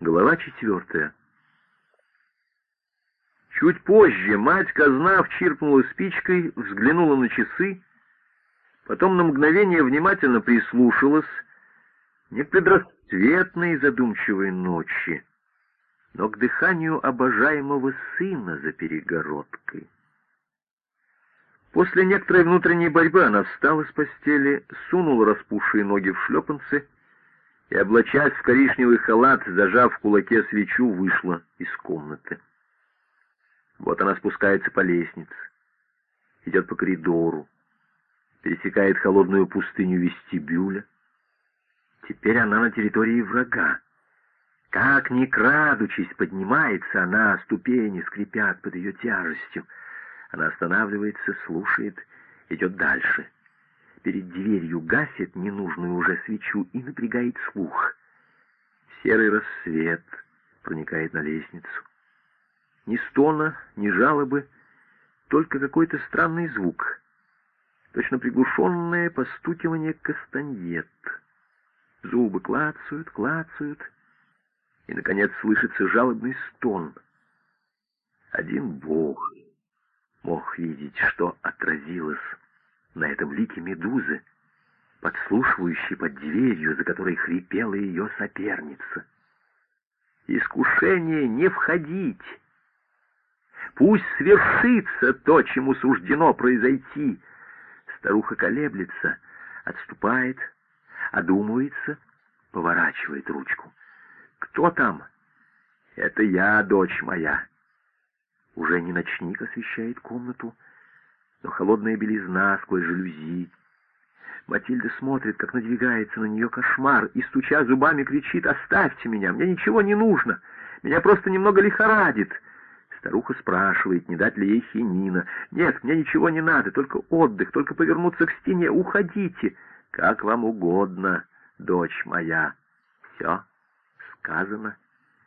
Глава четвертая. Чуть позже мать казна чиркнула спичкой, взглянула на часы, потом на мгновение внимательно прислушалась, не предрассветной задумчивой ночи, но к дыханию обожаемого сына за перегородкой. После некоторой внутренней борьбы она встала с постели, сунула распухшие ноги в шлепанцы и, облачаясь в коричневый халат, зажав в кулаке свечу, вышла из комнаты. Вот она спускается по лестнице, идет по коридору, пересекает холодную пустыню вестибюля. Теперь она на территории врага. Как ни крадучись, поднимается она, ступени скрипят под ее тяжестью. Она останавливается, слушает, идет дальше. Перед дверью гасит ненужную уже свечу и напрягает слух. Серый рассвет проникает на лестницу. Ни стона, ни жалобы, только какой-то странный звук. Точно приглушенное постукивание кастаньет. Зубы клацают, клацают, и, наконец, слышится жалобный стон. Один Бог мог видеть, что отразилось этом лике медузы, подслушивающей под дверью, за которой хрипела ее соперница. Искушение не входить. Пусть свершится то, чему суждено произойти. Старуха колеблется, отступает, одумывается, поворачивает ручку. «Кто там?» «Это я, дочь моя». Уже не ночник освещает комнату, но холодная белизна сквозь жалюзи. Матильда смотрит, как надвигается на нее кошмар, и, стуча зубами, кричит «Оставьте меня! Мне ничего не нужно! Меня просто немного лихорадит!» Старуха спрашивает, не дать ли ей хинина. «Нет, мне ничего не надо, только отдых, только повернуться к стене. Уходите!» «Как вам угодно, дочь моя!» «Все сказано.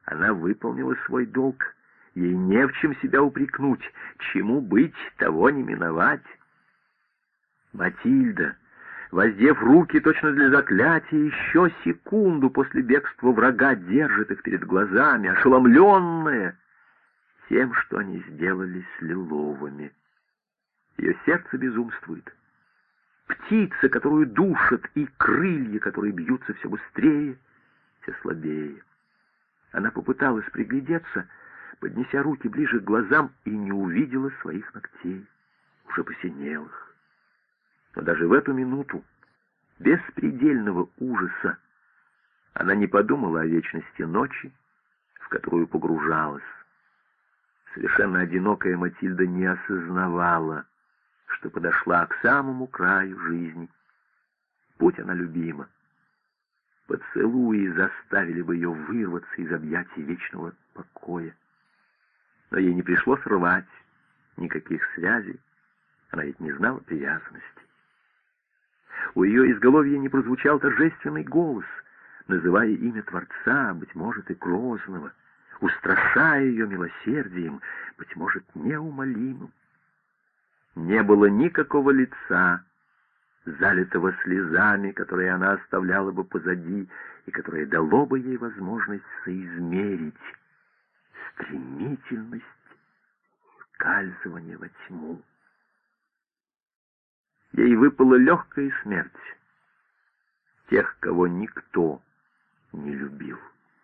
Она выполнила свой долг». Ей не в чем себя упрекнуть, чему быть, того не миновать. Матильда, воздев руки точно для заклятия, еще секунду после бегства врага держит их перед глазами, ошеломленная тем, что они сделали с Лиловыми. Ее сердце безумствует. Птица, которую душат, и крылья, которые бьются все быстрее, все слабее. Она попыталась приглядеться — поднеся руки ближе к глазам, и не увидела своих ногтей, уже посинелых. Но даже в эту минуту, беспредельного ужаса, она не подумала о вечности ночи, в которую погружалась. Совершенно одинокая Матильда не осознавала, что подошла к самому краю жизни. Путь она любима. Поцелуи заставили бы ее вырваться из объятий вечного покоя но ей не пришлось рвать никаких связей. Она ведь не знала привязанности. У ее изголовья не прозвучал торжественный голос, называя имя Творца, быть может, и Грозного, устрашая ее милосердием, быть может, неумолимым. Не было никакого лица, залитого слезами, которые она оставляла бы позади, и которое дало бы ей возможность соизмерить стремительность скальзывания во тьму. Ей выпала легкая смерть тех, кого никто не любил.